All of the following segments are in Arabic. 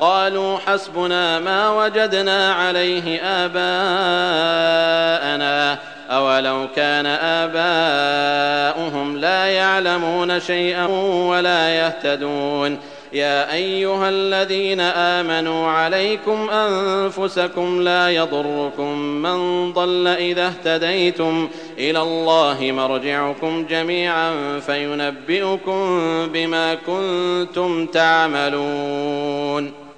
قالوا حسبنا ما وجدنا عليه آباءنا. أولو كان آباؤهم لا يعلمون شيئا ولا يهتدون. يا أيها الذين آمنوا عليكم أنفسكم لا يضركم من ضل إذا اهتديتم. إلى الله مرجعكم جميعا فينبئكم بما كنتم تعملون.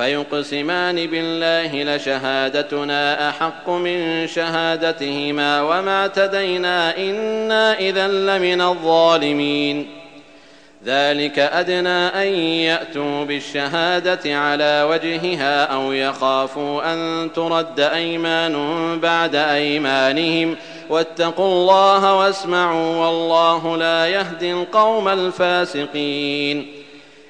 فيقسمان بالله لشهادتنا أحق من شهادتهما وما اعتدينا إنا إذا لمن الظالمين. ذلك أدنى أن يأتوا بالشهادة على وجهها أو يخافوا أن ترد أيمان بعد أيمانهم. واتقوا الله واسمعوا والله لا يهدي القوم الفاسقين.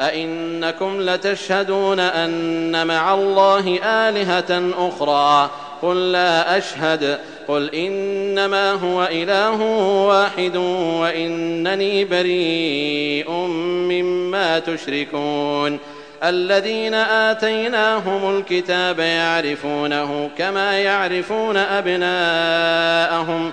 أئنكم لتشهدون أن مع الله آلهة أخرى؟ قل لا أشهد. قل إنما هو إله واحد وإنني بريء مما تشركون. الذين آتيناهم الكتاب يعرفونه كما يعرفون أبناءهم.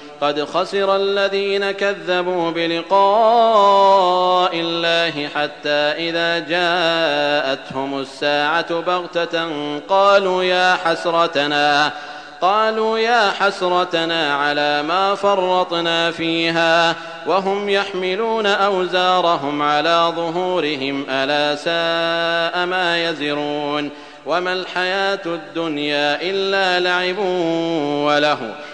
قد خسر الذين كذبوا بلقاء الله حتى إذا جاءتهم الساعة بغتة قالوا يا حسرتنا قالوا يا حسرتنا على ما فرطنا فيها وهم يحملون أوزارهم على ظهورهم ألا ساء ما يزرون وما الحياة الدنيا إلا لعب وله.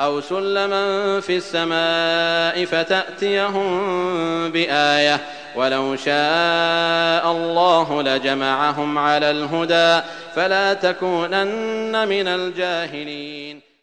أو سلما في السماء فتأتيهم بآية ولو شاء الله لجمعهم على الهدى فلا تكونن من الجاهلين